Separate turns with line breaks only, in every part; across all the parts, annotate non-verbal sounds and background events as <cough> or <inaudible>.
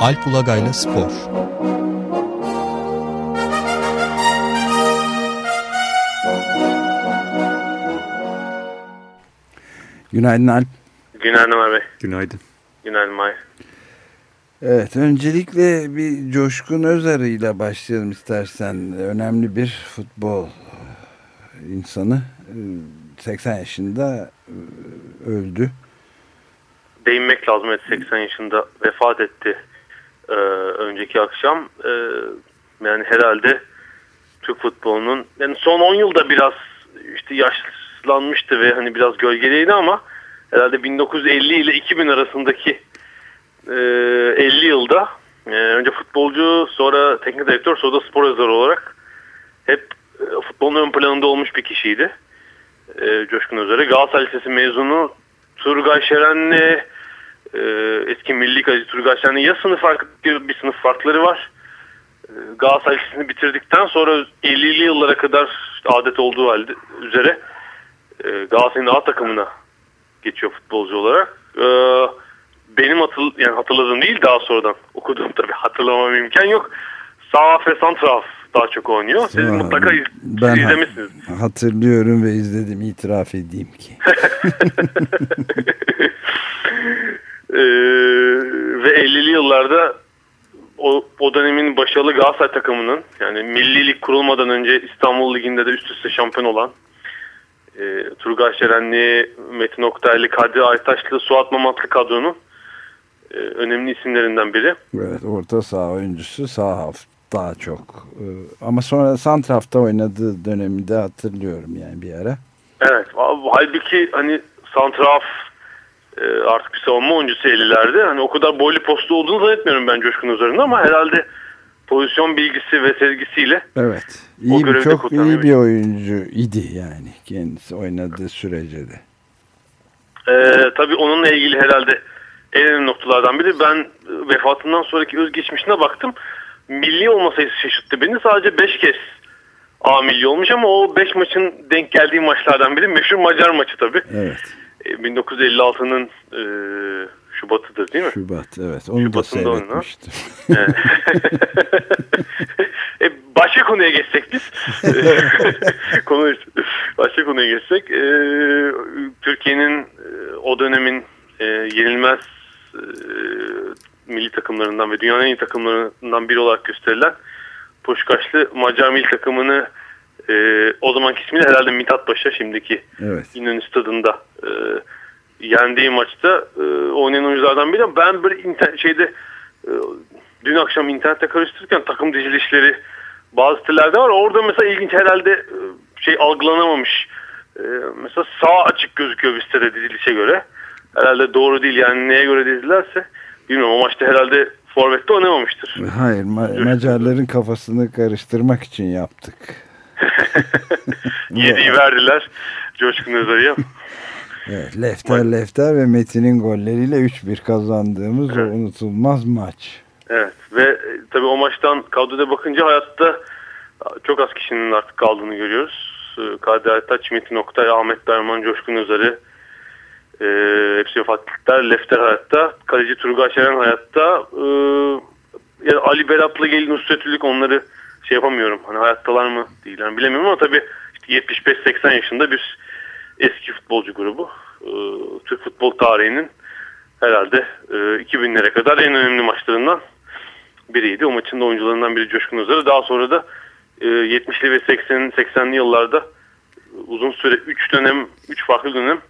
Alp Ulagay'la Spor
Günaydın Alp.
Günaydın Bey.
Günaydın.
Günaydın May.
Evet, öncelikle bir Coşkun Özarı ile başlayalım istersen. Önemli bir futbol insanı. 80 yaşında e, öldü.
Değinmek lazım. Evet, 80 yaşında vefat etti ee, önceki akşam. Ee, yani herhalde Türk futbolunun yani son 10 yılda biraz işte yaşlanmıştı ve hani biraz gölgeliydi ama herhalde 1950 ile 2000 arasındaki e, 50 yılda e, önce futbolcu sonra teknik direktör sonra da spor yazarı olarak hep e, futbolun ön planında olmuş bir kişiydi. E, Coşkun Özer'e. Galatasaray Lisesi mezunu Turgay Şeren'le e, eski milli Turgay Şeren'le ya sınıf farkı bir sınıf farkları var. E, Galatasaray Lisesi'ni bitirdikten sonra 50'li yıllara kadar işte adet olduğu halde üzere e, Galatasaray'ın A takımına geçiyor futbolcu olarak. E, benim hatırl yani hatırladığım değil daha sonradan okuduğum tabii hatırlamam imkan yok. Sağ ve santraf daha çok oynuyor. Siz
Aa,
mutlaka iz
ben
izlemişsiniz.
Hatırlıyorum ve izledim itiraf edeyim ki. <laughs>
Ee, ve 50'li yıllarda o, o dönemin başarılı Galatasaray takımının yani Milli Lig kurulmadan önce İstanbul Ligi'nde de üst üste şampiyon olan e, Turgay Şerenli, Metin Oktaylı, Kadri Aytaşlı, Suat Mamatlı kadronun e, önemli isimlerinden biri.
Evet, orta saha oyuncusu sağ haf daha çok. Ee, Ama sonra Santraf'ta oynadığı dönemi de hatırlıyorum yani bir ara.
Evet. Halbuki hani Santraf artık bir savunma oyuncusu 50'lerde. Hani o kadar boylu postu olduğunu zannetmiyorum ben Coşkun üzerinde ama herhalde pozisyon bilgisi ve sevgisiyle
Evet. İyi bir, çok iyi bir oyuncu idi yani kendisi oynadığı sürece de.
Ee, tabii onunla ilgili herhalde en önemli noktalardan biri ben e, vefatından sonraki özgeçmişine baktım. Milli olma sayısı şaşırttı beni. Sadece 5 kez A milli olmuş ama o 5 maçın denk geldiği maçlardan biri meşhur Macar maçı tabii.
Evet.
E, 1956'nın e, Şubat'ıdır değil mi?
Şubat evet. Onu da
Şubat'ında oynanan.
seyretmiştim. <laughs>
E, başka konuya geçsek biz. <laughs> Konu başka konuya geçsek. E, Türkiye'nin e, o dönemin e, yenilmez e, milli takımlarından ve dünyanın en iyi takımlarından biri olarak gösterilen Puşkaşlı Macar milli takımını e, o zamanki ismiyle herhalde Mithat Paşa şimdiki
Evet.
İnönü stadında e, yendiği maçta e, oynayan oyunculardan biri. Ben böyle inter- şeyde e, dün akşam internette karıştırırken takım dizilişleri bazı sitelerde var. Orada mesela ilginç herhalde e, şey algılanamamış. E, mesela sağ açık gözüküyor bir sitede dizilişe göre. Herhalde doğru değil yani neye göre dizilerse. Bilmiyorum o maçta herhalde Forvet'te oynamamıştır.
Hayır Ma- Macarların kafasını karıştırmak için yaptık. <laughs>
Yediği verdiler Coşkun Özay'a.
Evet, Lefter Lefter ve Metin'in golleriyle 3-1 kazandığımız o
Evet.
unutulmaz maç.
Evet ve e, tabii o maçtan kadroda bakınca hayatta çok az kişinin artık kaldığını görüyoruz. E, Kadir Aytaç, Metin Oktay, Ahmet Berman, Coşkun Özarı e, hepsi vefat ettiler. Lefter hayatta, kaleci Turgay Şeren hayatta. E, yani Ali Berat'la gelin Nusretülük onları şey yapamıyorum. Hani hayattalar mı değil yani bilemiyorum ama tabii işte 75-80 yaşında bir eski futbolcu grubu. E, Türk futbol tarihinin herhalde e, 2000'lere kadar en önemli maçlarından biriydi. O maçın da oyuncularından biri Coşkun Özarı. Daha sonra da e, 70'li ve 80'li 80'li yıllarda uzun süre 3 dönem, 3 farklı dönem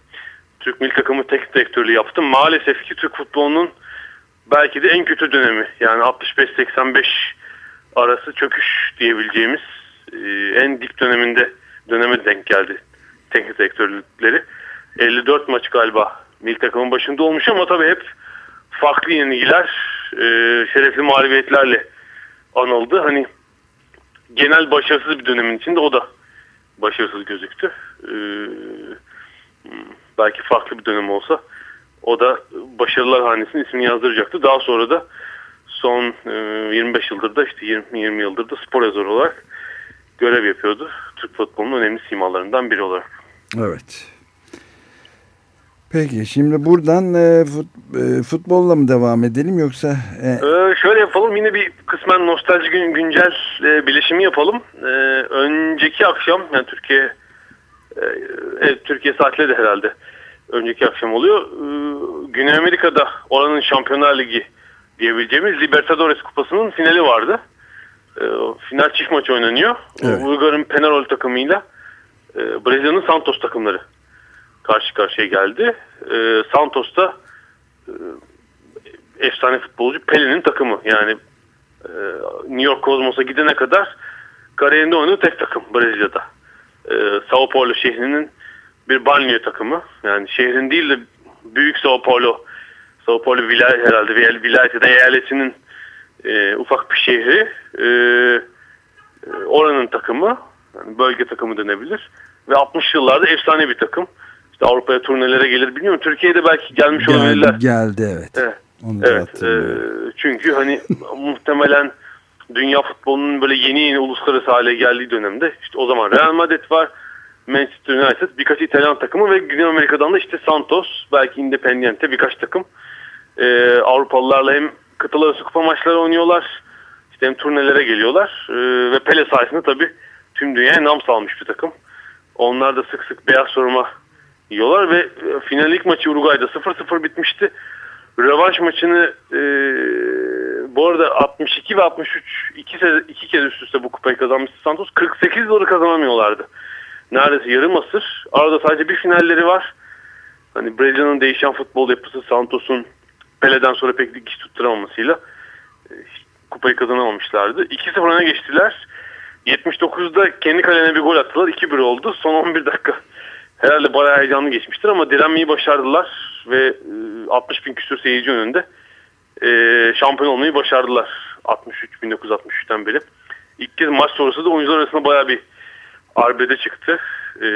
Türk milli takımı tek direktörlüğü yaptım. Maalesef ki Türk futbolunun belki de en kötü dönemi. Yani 65-85 arası çöküş diyebileceğimiz e, en dip döneminde döneme denk geldi teknik direktörlükleri. 54 maç galiba milli takımın başında olmuş ama tabii hep farklı yenilgiler, e, şerefli mağlubiyetlerle anıldı. Hani genel başarısız bir dönemin içinde o da başarısız gözüktü. E, belki farklı bir dönem olsa o da başarılar hanesinin ismini yazdıracaktı. Daha sonra da son e, 25 yıldır da işte 20, 20 yıldır da spor yazarı olarak görev yapıyordu. Türk futbolunun önemli simalarından biri olarak.
Evet. Peki şimdi buradan e, fut, e, futbolla mı devam edelim yoksa?
E... Ee, şöyle yapalım yine bir kısmen nostalji gün, güncel e, bileşimi yapalım. E, önceki akşam yani Türkiye e, evet, Türkiye saatleri de herhalde önceki akşam oluyor. E, Güney Amerika'da oranın Şampiyonlar Ligi diyebileceğimiz Libertadores Kupası'nın finali vardı. E, final çift maç oynanıyor. Evet. Uygar'ın Penarol takımıyla e, Brezilya'nın Santos takımları karşı karşıya geldi. E, Santos da e, efsane futbolcu Pelin'in takımı. Yani e, New York Cosmos'a gidene kadar kariyerinde oynadığı tek takım Brezilya'da. E, Sao Paulo şehrinin bir banliyö takımı. Yani şehrin değil de büyük Sao Paulo Sao Paulo vilayet herhalde vilayet ya da eyaletinin e, ufak bir şehri. E, e, oranın takımı. Yani bölge takımı denebilir. Ve 60 yıllarda efsane bir takım işte Avrupa'ya turnelere gelir bilmiyorum. Türkiye'de belki gelmiş
geldi,
olabilirler.
Geldi evet.
Evet. Onu evet e, çünkü hani <laughs> muhtemelen dünya futbolunun böyle yeni yeni uluslararası hale geldiği dönemde işte o zaman Real Madrid var. Manchester United, birkaç İtalyan takımı ve Güney Amerika'dan da işte Santos, belki Independiente birkaç takım. Ee, Avrupalılarla hem kıtalar arası kupa maçları oynuyorlar. İşte hem turnelere geliyorlar. Ee, ve Pele sayesinde tabii tüm dünyaya nam salmış bir takım. Onlar da sık sık beyaz soruma yiyorlar ve e, finalik maçı Uruguay'da 0-0 bitmişti. Rövanş maçını e, bu arada 62 ve 63 iki, iki kez üst üste bu kupayı kazanmıştı Santos. 48 yıldır kazanamıyorlardı. Neredeyse yarım asır. Arada sadece bir finalleri var. Hani Brezilya'nın değişen futbol yapısı Santos'un Pele'den sonra pek dikiş tutturamamasıyla e, kupayı kazanamamışlardı. 2-0 öne geçtiler. 79'da kendi kalene bir gol attılar. 2-1 oldu. Son 11 dakika herhalde bayağı heyecanlı geçmiştir ama direnmeyi başardılar ve 60 e, bin küsur seyirci önünde e, şampiyon olmayı başardılar 63 1963'ten beri. İlk kez maç sonrası da oyuncular arasında bayağı bir arbede çıktı. E,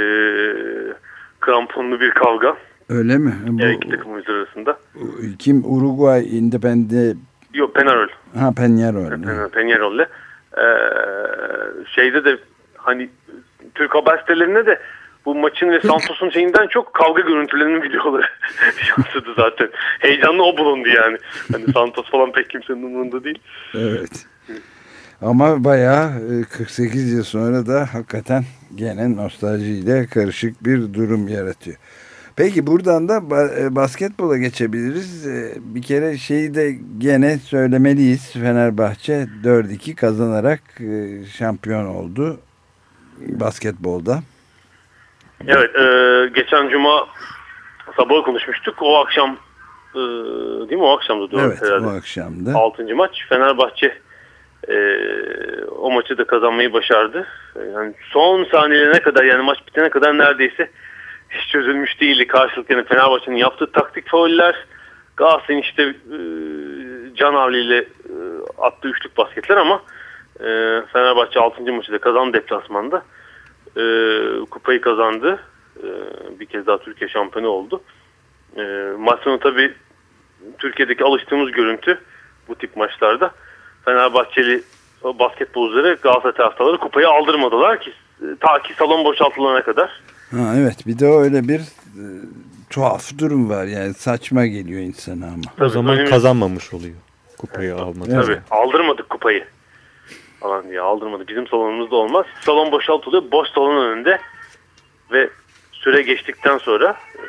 kramponlu bir kavga.
Öyle mi?
Bu, iki takım oyuncular arasında.
Kim? Uruguay Independe...
Yok Penarol.
Ha.
Penarol. Peñarol'le. Ee, şeyde de hani Türk haber sitelerinde de bu maçın ve Santos'un şeyinden çok kavga görüntülerinin videoları <laughs> yansıdı zaten. Heyecanlı o bulundu yani. Hani Santos falan pek kimsenin umurunda değil.
Evet. Ama bayağı 48 e, yıl sonra da hakikaten gene nostaljiyle karışık bir durum yaratıyor. Peki buradan da e, basketbola geçebiliriz. E, bir kere şeyi de gene söylemeliyiz. Fenerbahçe 4-2 kazanarak şampiyon oldu basketbolda.
Evet, e, geçen cuma sabah konuşmuştuk. O akşam e, değil mi? O akşamdı doğru
evet, herhalde. o akşamdı.
Altıncı maç. Fenerbahçe e, o maçı da kazanmayı başardı. Yani son saniyelerine kadar yani maç bitene kadar neredeyse hiç çözülmüş değildi. Karşılıklı yani Fenerbahçe'nin yaptığı taktik fauller, Galatasaray'ın işte e, Can Avli ile e, attığı üçlük basketler ama e, Fenerbahçe 6. maçı da kazandı deplasmanda e, kupayı kazandı. E, bir kez daha Türkiye şampiyonu oldu. E, maç sonu tabii Türkiye'deki alıştığımız görüntü bu tip maçlarda Fenerbahçeli basketbolcuları Galatasaray taraftarları kupayı aldırmadılar ki ta ki salon boşaltılana kadar.
Ha, evet bir de öyle bir e, tuhaf durum var yani saçma geliyor insana ama.
Tabii, o zaman önümüz... kazanmamış oluyor kupayı almadı.
Evet. Tabii aldırmadık kupayı falan diye aldırmadı. Bizim salonumuzda olmaz. Salon boşaltılıyor. Boş salon önünde ve süre geçtikten sonra e,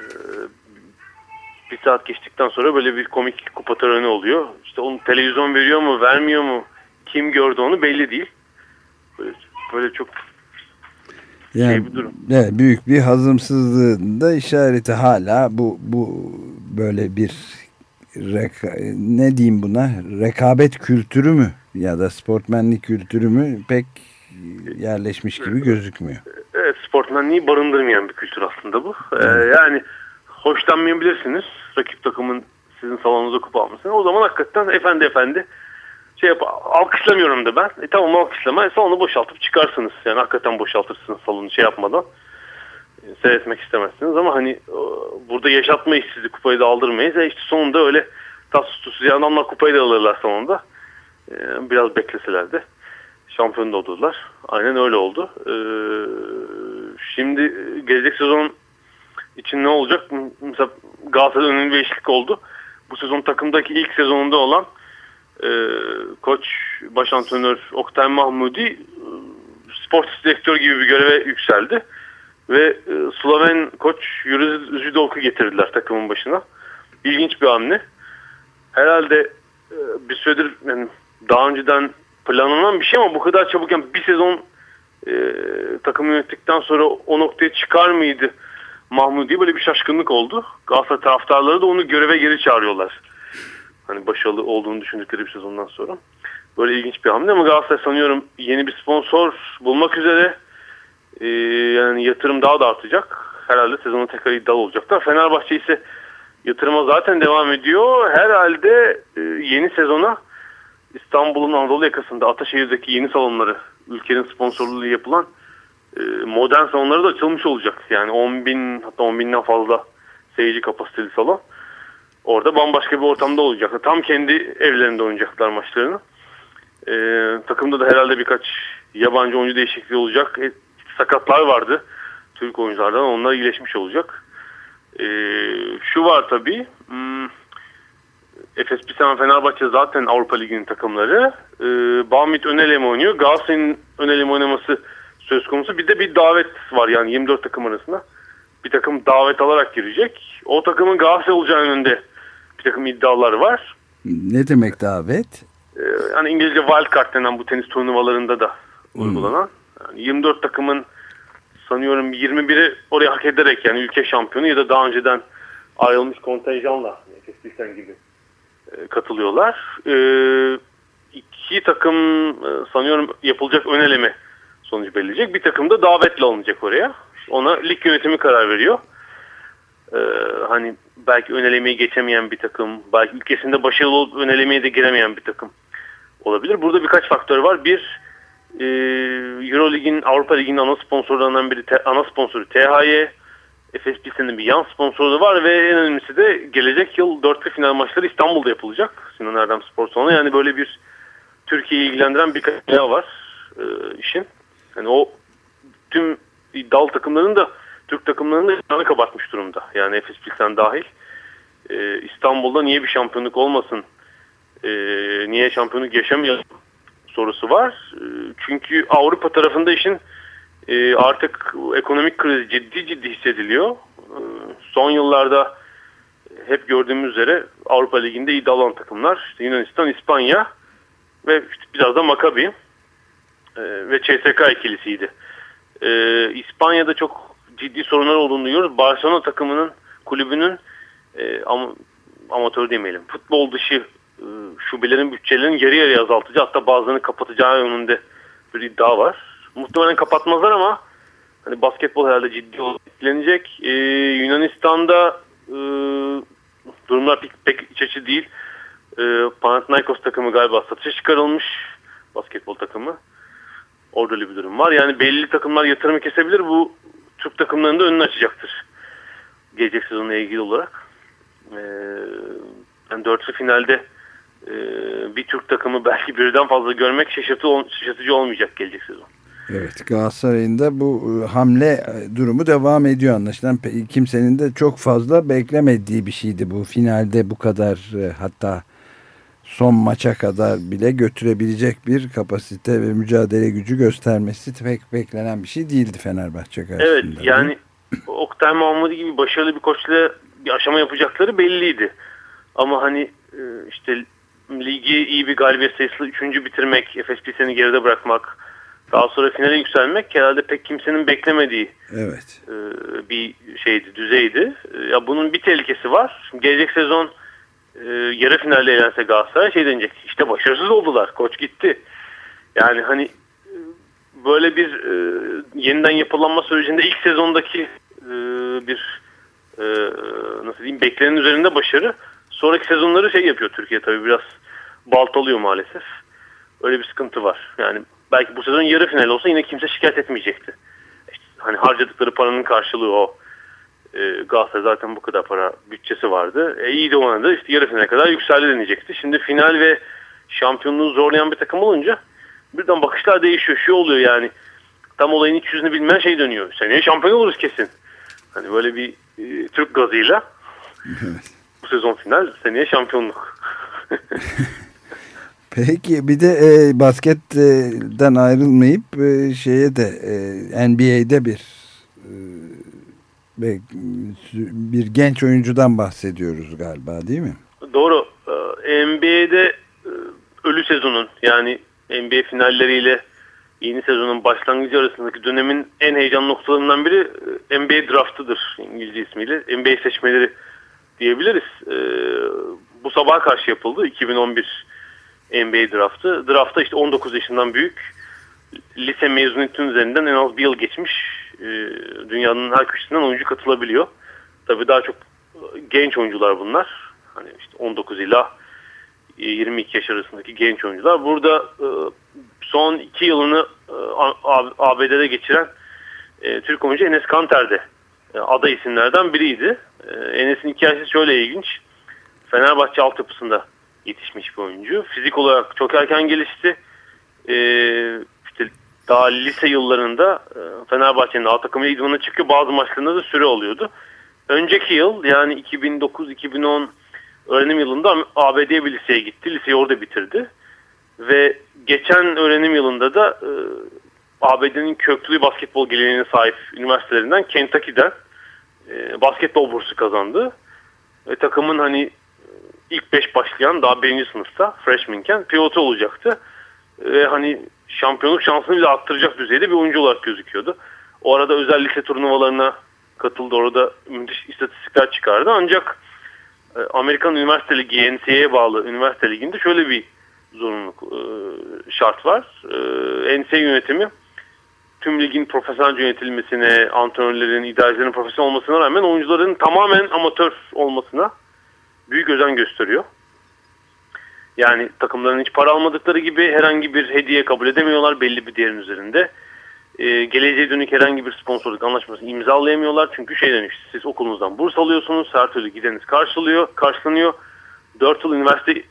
bir saat geçtikten sonra böyle bir komik kupa töreni oluyor. İşte onu televizyon veriyor mu vermiyor mu kim gördü onu belli değil. Böyle, böyle çok
yani, şey bir durum. Evet, büyük bir hazımsızlığın da işareti hala bu bu böyle bir reka, ne diyeyim buna rekabet kültürü mü ya da sportmenlik kültürü mü pek yerleşmiş gibi gözükmüyor.
Evet sportmenliği barındırmayan bir kültür aslında bu. Ee, yani hoşlanmayabilirsiniz rakip takımın sizin salonunuza kupa almasını. O zaman hakikaten efendi efendi şey yap, alkışlamıyorum da ben. E tamam alkışlama. E, salonu boşaltıp çıkarsınız. Yani hakikaten boşaltırsınız salonu şey yapmadan. E, seyretmek istemezsiniz ama hani e, burada yaşatmayız sizi kupayı da aldırmayız. E işte sonunda öyle tatsız tutsuz yani kupayı da alırlar sonunda. Ee, biraz bekleselerdi şampiyon da oldular. Aynen öyle oldu. Ee, şimdi gelecek sezon için ne olacak? Mesela Galatasaray'da önemli bir değişiklik oldu. Bu sezon takımdaki ilk sezonunda olan e, koç baş antrenör Oktay Mahmudi e, spor direktör gibi bir göreve yükseldi. Ve e, Sloven koç Juri Zidolk'u getirdiler takımın başına. İlginç bir hamle. Herhalde e, bir süredir yani daha önceden planlanan bir şey ama bu kadar çabuk yani bir sezon e, takımı yönettikten sonra o noktaya çıkar mıydı Mahmudi böyle bir şaşkınlık oldu. Galatasaray taraftarları da onu göreve geri çağırıyorlar. Hani başarılı olduğunu düşündükleri bir sezondan sonra. Böyle ilginç bir hamle ama Galatasaray sanıyorum yeni bir sponsor bulmak üzere e, yani yatırım daha da artacak. Herhalde sezonu tekrar iddialı olacaklar. Fenerbahçe ise yatırıma zaten devam ediyor. Herhalde e, yeni sezona İstanbul'un Anadolu yakasında Ataşehir'deki yeni salonları ülkenin sponsorluğu yapılan e, modern salonları da açılmış olacak. Yani 10 bin hatta 10 binden fazla seyirci kapasiteli salon. Orada bambaşka bir ortamda olacaklar. Tam kendi evlerinde oynayacaklar maçlarını. E, takımda da herhalde birkaç yabancı oyuncu değişikliği olacak. E, sakatlar vardı Türk oyunculardan. Onlar iyileşmiş olacak. E, şu var tabii. Hmm, Efes Pilsen Fenerbahçe zaten Avrupa Ligi'nin takımları. E, Bamit Önelem oynuyor. Galatasaray'ın Önelem oynaması söz konusu. Bir de bir davet var yani 24 takım arasında. Bir takım davet alarak girecek. O takımın Galatasaray olacağı önünde bir takım iddialar var.
Ne demek davet?
Ee, yani İngilizce wild card denen bu tenis turnuvalarında da uygulanan. Yani 24 takımın sanıyorum 21'i oraya hak ederek yani ülke şampiyonu ya da daha önceden ayrılmış kontenjanla Efes gibi e, katılıyorlar. E, iki takım e, sanıyorum yapılacak ön eleme sonucu belirleyecek. Bir takım da davetle alınacak oraya. Ona lig yönetimi karar veriyor. Ee, hani belki önelemeyi geçemeyen bir takım, belki ülkesinde başarılı olup önelemeye de giremeyen bir takım olabilir. Burada birkaç faktör var. Bir, e, Eurolig'in, Avrupa Ligi'nin ana sponsorlarından biri, ana sponsoru THY. Efes Pilsen'in bir yan sponsoru var ve en önemlisi de gelecek yıl dörtlü final maçları İstanbul'da yapılacak. Sinan Erdem Spor Salonu. Yani böyle bir Türkiye'yi ilgilendiren birkaç var e, işin. Yani o tüm dal takımlarının da Türk takımlarının da yanı kabartmış durumda. Yani Efes Pilsen dahil. Ee, İstanbul'da niye bir şampiyonluk olmasın? Ee, niye şampiyonluk yaşamayalım sorusu var. Ee, çünkü Avrupa tarafında işin e, artık ekonomik kriz ciddi ciddi hissediliyor. Ee, son yıllarda hep gördüğümüz üzere Avrupa Ligi'nde iddialı olan takımlar işte Yunanistan, İspanya ve işte biraz da Maccabi e, ve CSK ikilisiydi. E, İspanya'da çok ciddi sorunlar olduğunu duyuyoruz. Barcelona takımının kulübünün e, am amatör demeyelim futbol dışı e, şubelerin bütçelerinin yarı yarıya azaltacağı hatta bazılarını kapatacağı yönünde bir iddia var. Muhtemelen kapatmazlar ama hani basketbol herhalde ciddi olarak etkilenecek. Ee, Yunanistan'da e, durumlar pek, pek iç açı değil. E, Panathinaikos takımı galiba satışa çıkarılmış basketbol takımı. Orada öyle bir durum var. Yani belli takımlar yatırımı kesebilir. Bu Türk takımlarının da önünü açacaktır. Gelecek sezonla ilgili olarak. Ee, yani dörtlü finalde e, bir Türk takımı belki birden fazla görmek şaşırtıcı olmayacak gelecek sezon.
Evet Galatasaray'ın da bu e, hamle e, durumu devam ediyor anlaşılan. Kimsenin de çok fazla beklemediği bir şeydi bu finalde bu kadar e, hatta son maça kadar bile götürebilecek bir kapasite ve mücadele gücü göstermesi pek beklenen bir şey değildi Fenerbahçe karşısında.
Evet yani Oktay Mahmudi gibi başarılı bir koçla bir aşama yapacakları belliydi. Ama hani e, işte ligi iyi bir galibiyet sayısıyla üçüncü bitirmek, Efes Pilsen'i geride bırakmak, daha sonra finale yükselmek herhalde pek kimsenin beklemediği
evet.
E, bir şeydi, düzeydi. Ya bunun bir tehlikesi var. Gelecek sezon e, yarı finalde elense Galatasaray şey denecek. İşte başarısız oldular. Koç gitti. Yani hani e, böyle bir e, yeniden yapılanma sürecinde ilk sezondaki e, bir e, nasıl diyeyim beklenenin üzerinde başarı sonraki sezonları şey yapıyor Türkiye tabii biraz baltalıyor maalesef. Öyle bir sıkıntı var. Yani belki bu sezon yarı final olsa yine kimse şikayet etmeyecekti. İşte hani harcadıkları paranın karşılığı o e, Galatasaray zaten bu kadar para bütçesi vardı. E, iyi de oynadı. İşte yarı finale kadar yükseldi denecekti. Şimdi final ve şampiyonluğu zorlayan bir takım olunca birden bakışlar değişiyor. Şu oluyor yani tam olayın iç yüzünü bilmeyen şey dönüyor. Seneye şampiyon oluruz kesin. Hani böyle bir e, Türk gazıyla bu sezon final seneye şampiyonluk. <laughs>
Peki bir de e, basketten ayrılmayıp e, şeye de e, NBA'de bir e, bir genç oyuncudan bahsediyoruz galiba değil mi?
Doğru. E, NBA'de e, ölü sezonun yani NBA finalleriyle yeni sezonun başlangıcı arasındaki dönemin en heyecanlı noktalarından biri e, NBA draftıdır İngilizce ismiyle. NBA seçmeleri diyebiliriz. Bu sabaha karşı yapıldı 2011 NBA draftı. Draftta işte 19 yaşından büyük lise mezuniyetinin üzerinden en az bir yıl geçmiş dünyanın her köşesinden oyuncu katılabiliyor. Tabii daha çok genç oyuncular bunlar. Hani işte 19 ila 22 yaş arasındaki genç oyuncular. Burada e, son iki yılını e, ABD'de geçiren e, Türk oyuncu Enes Kanter de aday isimlerden biriydi. Enes'in hikayesi şöyle ilginç. Fenerbahçe altyapısında yetişmiş bir oyuncu. Fizik olarak çok erken gelişti. Daha lise yıllarında Fenerbahçe'nin alt takımı idmanına çıkıyor. Bazı maçlarında da süre alıyordu. Önceki yıl yani 2009-2010 öğrenim yılında ABD bir liseye gitti. Liseyi orada bitirdi. Ve geçen öğrenim yılında da e, ABD'nin köklü basketbol geleneğine sahip üniversitelerinden Kentucky'den e, basketbol bursu kazandı. Ve takımın hani ilk beş başlayan daha birinci sınıfta freshmanken pilotu olacaktı. Ve hani şampiyonluk şansını bile arttıracak düzeyde bir oyuncu olarak gözüküyordu. O arada özel lise turnuvalarına katıldı. Orada müthiş istatistikler çıkardı. Ancak e, Amerikan Üniversite Ligi NCAA'ye bağlı Üniversite Ligi'nde şöyle bir zorunluluk e, şart var. E, NCAA yönetimi tüm ligin profesyonel yönetilmesine, antrenörlerin, idarecilerin profesyonel olmasına rağmen oyuncuların tamamen amatör olmasına büyük özen gösteriyor. Yani takımların hiç para almadıkları gibi herhangi bir hediye kabul edemiyorlar belli bir değerin üzerinde e, geleceğe dönük herhangi bir sponsorluk anlaşmasını imzalayamıyorlar. Çünkü şey demiş, siz okulunuzdan burs alıyorsunuz, her türlü gideniz karşılıyor, karşılanıyor. 4 yıl üniversite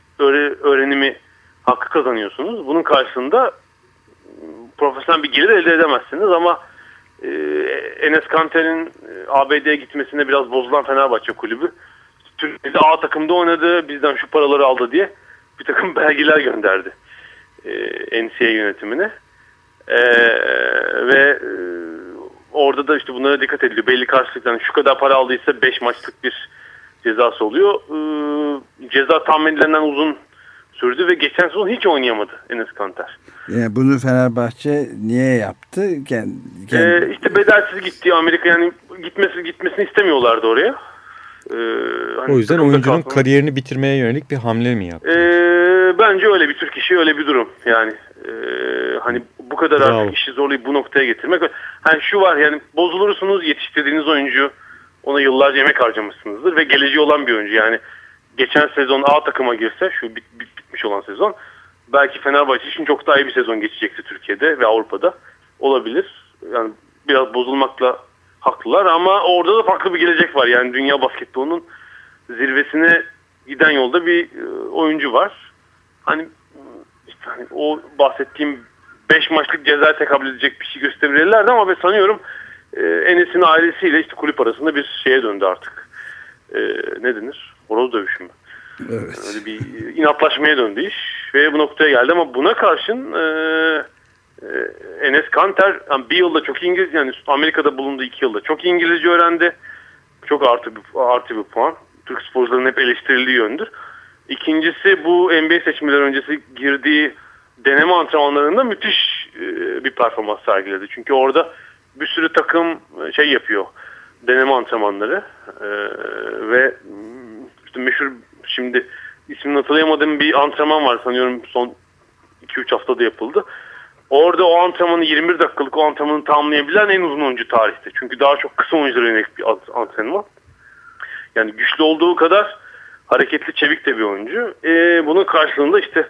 öğrenimi hakkı kazanıyorsunuz. Bunun karşısında profesyonel bir gelir elde edemezsiniz ama e, Enes Kanter'in e, ABD'ye gitmesine biraz bozulan Fenerbahçe kulübü Türkiye'de A takımda oynadı, bizden şu paraları aldı diye bir takım <laughs> belgeler gönderdi e, NCAA yönetimine. Ee, ve e, orada da işte bunlara dikkat ediliyor. Belli karşılıktan şu kadar para aldıysa 5 maçlık bir cezası oluyor. Ee, ceza tahmin edilenden uzun sürdü ve geçen sezon hiç oynayamadı Enes Kanter.
Yani bunu Fenerbahçe niye yaptı? Kendi, kendi...
Ee, işte bedelsiz gitti Amerika yani gitmesi gitmesini istemiyorlardı oraya.
Ee, hani o yüzden oyuncunun kalkma. kariyerini bitirmeye yönelik bir hamle mi yaptı?
Ee, bence öyle bir Türk işi öyle bir durum yani. Ee, hani bu kadar Bravo. artık işi zorlayıp bu noktaya getirmek. Hani şu var yani bozulursunuz yetiştirdiğiniz oyuncu ona yıllarca emek harcamışsınızdır ve geleceği olan bir oyuncu. Yani geçen sezon A takıma girse şu bit, bit, bitmiş olan sezon belki Fenerbahçe için çok daha iyi bir sezon geçecekti Türkiye'de ve Avrupa'da olabilir. Yani biraz bozulmakla haklılar ama orada da farklı bir gelecek var. Yani dünya basketbolunun zirvesine giden yolda bir e, oyuncu var. Hani işte hani o bahsettiğim 5 maçlık ceza tekabül edecek bir şey gösterirlerdi ama ben sanıyorum e, Enes'in ailesiyle işte kulüp arasında bir şeye döndü artık. E, ne denir? Horoz dövüşü mü? Evet. Öyle bir inatlaşmaya döndü iş ve bu noktaya geldi ama buna karşın e, e, Enes Kanter yani bir yılda çok İngiliz yani Amerika'da bulunduğu iki yılda çok İngilizce öğrendi. Çok artı bir, artı bir puan. Türk sporcuların hep eleştirildiği yöndür. İkincisi bu NBA seçimleri öncesi girdiği deneme antrenmanlarında müthiş e, bir performans sergiledi. Çünkü orada bir sürü takım e, şey yapıyor. Deneme antrenmanları e, ve işte meşhur şimdi ismini hatırlayamadığım bir antrenman var sanıyorum son 2-3 haftada yapıldı. Orada o antrenmanı 21 dakikalık o antrenmanı tamamlayabilen en uzun oyuncu tarihte. Çünkü daha çok kısa oyunculara yönelik bir antrenman. Yani güçlü olduğu kadar hareketli çevik de bir oyuncu. E, bunun karşılığında işte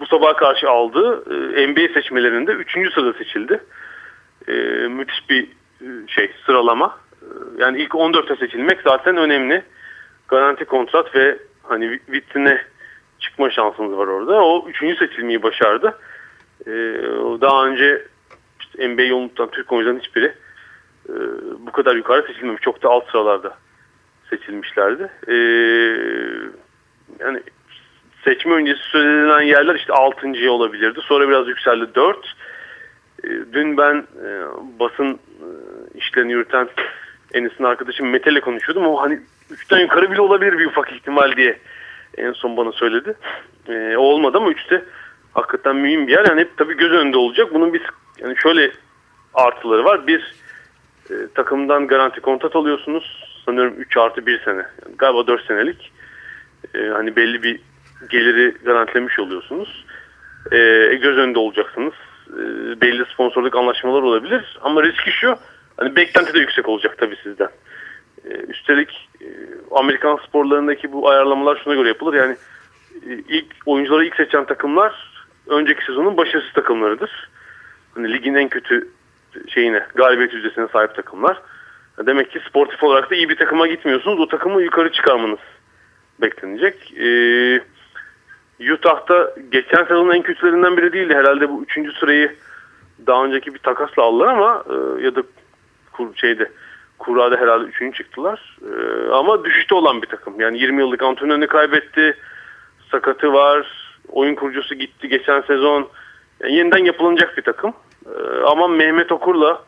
bu sabah karşı aldığı e, NBA seçmelerinde 3. sırada seçildi. E, müthiş bir e, şey sıralama. E, yani ilk 14'e seçilmek zaten önemli. Garanti kontrat ve hani vitrine çıkma şansınız var orada. O 3. seçilmeyi başardı. E, daha önce işte NBA yolunu tutan Türk oyuncuların hiçbiri e, bu kadar yukarı seçilmemiş. Çok da alt sıralarda seçilmişlerdi. E, yani seçme öncesi söylenen yerler işte 6. olabilirdi. Sonra biraz yükseldi 4. E, dün ben e, basın e, işlerini yürüten Enis'in arkadaşım Mete ile konuşuyordum. O hani 3'ten yukarı bile olabilir bir ufak ihtimal diye en son bana söyledi. E, olmadı ama 3'te hakikaten mühim bir yer. Yani hep tabii göz önünde olacak. Bunun bir yani şöyle artıları var. Bir e, takımdan garanti kontrat alıyorsunuz. Sanıyorum 3 artı 1 sene. Galiba 4 senelik. E, hani belli bir geliri garantilemiş oluyorsunuz. E, göz önünde olacaksınız. E, belli sponsorluk anlaşmalar olabilir. Ama riski şu. Hani beklenti de yüksek olacak tabii sizden. E, üstelik e, Amerikan sporlarındaki bu ayarlamalar şuna göre yapılır. Yani e, ilk oyuncuları ilk seçen takımlar önceki sezonun başarısız takımlarıdır. Hani ligin en kötü şeyine, galibiyet yüzdesine sahip takımlar. Demek ki sportif olarak da iyi bir takıma gitmiyorsunuz. O takımı yukarı çıkarmanız beklenecek. Ee, Utah'da geçen sezonun en kötülerinden biri değildi. Herhalde bu üçüncü sırayı daha önceki bir takasla aldılar ama e, ya da kur, şeyde kurada herhalde üçüncü çıktılar. E, ama düşüşte olan bir takım. Yani 20 yıllık antrenörünü kaybetti. Sakatı var. Oyun kurucusu gitti geçen sezon. Yani yeniden yapılacak bir takım. E, ama Mehmet Okur'la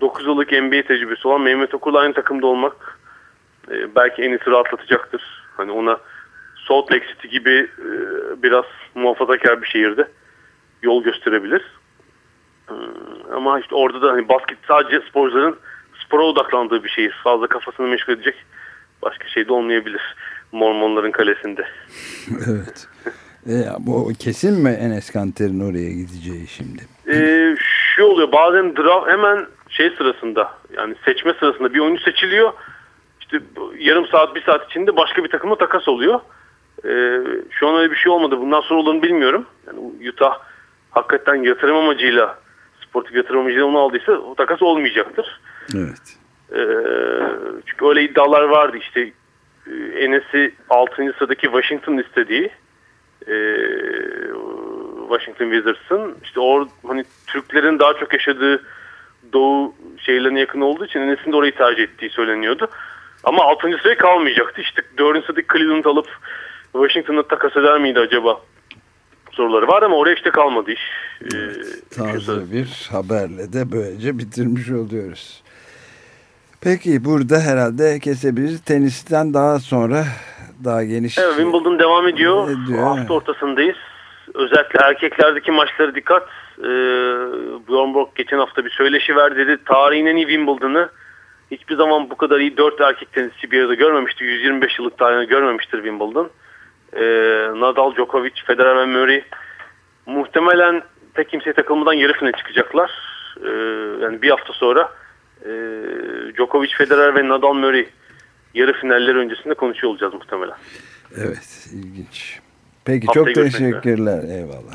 9 yıllık NBA tecrübesi olan Mehmet Okur'la aynı takımda olmak e, belki en iyisi rahatlatacaktır. Hani ona Salt Lake City gibi e, biraz muhafazakar bir şehirde yol gösterebilir. E, ama işte orada da hani basket sadece sporcuların spora odaklandığı bir şehir. Fazla kafasını meşgul edecek başka şey de olmayabilir. Mormonların kalesinde. <laughs>
evet. E, bu kesin mi Enes Kanter'in oraya gideceği şimdi?
E, şu oluyor bazen draft hemen şey sırasında yani seçme sırasında bir oyuncu seçiliyor. İşte yarım saat bir saat içinde başka bir takımla takas oluyor. Ee, şu an öyle bir şey olmadı. Bundan sonra olduğunu bilmiyorum. Yani Utah hakikaten yatırım amacıyla sportif yatırım amacıyla onu aldıysa o takas olmayacaktır.
Evet.
Ee, çünkü öyle iddialar vardı işte Enes'i 6. sıradaki Washington istediği e, Washington Wizards'ın işte or, hani Türklerin daha çok yaşadığı doğu şehirlerine yakın olduğu için Enes'in de orayı tercih ettiği söyleniyordu. Ama 6. sıraya kalmayacaktı. İşte 4. sıradaki Cleveland alıp Washington'da takas eder miydi acaba soruları var ama oraya işte kalmadı iş.
Evet, ee, taze bir haberle de böylece bitirmiş oluyoruz. Peki burada herhalde kesebiliriz. Tenisten daha sonra daha geniş...
Evet Wimbledon devam ediyor. ediyor Hafta ortasındayız. Özellikle erkeklerdeki maçlara dikkat. Ee, Bjorn Borg geçen hafta bir söyleşi verdi dedi. Tarihin en iyi Wimbledon'ı hiçbir zaman bu kadar iyi dört erkek tenisçi bir arada görmemişti. 125 yıllık tarihini görmemiştir Wimbledon e, Nadal, Djokovic, Federer ve Murray muhtemelen tek kimseye takılmadan yarı finale çıkacaklar. E, yani bir hafta sonra e, Djokovic, Federer ve Nadal, Murray yarı finaller öncesinde konuşuyor olacağız muhtemelen.
Evet, ilginç. Peki Haftaya çok teşekkürler. Eyvallah.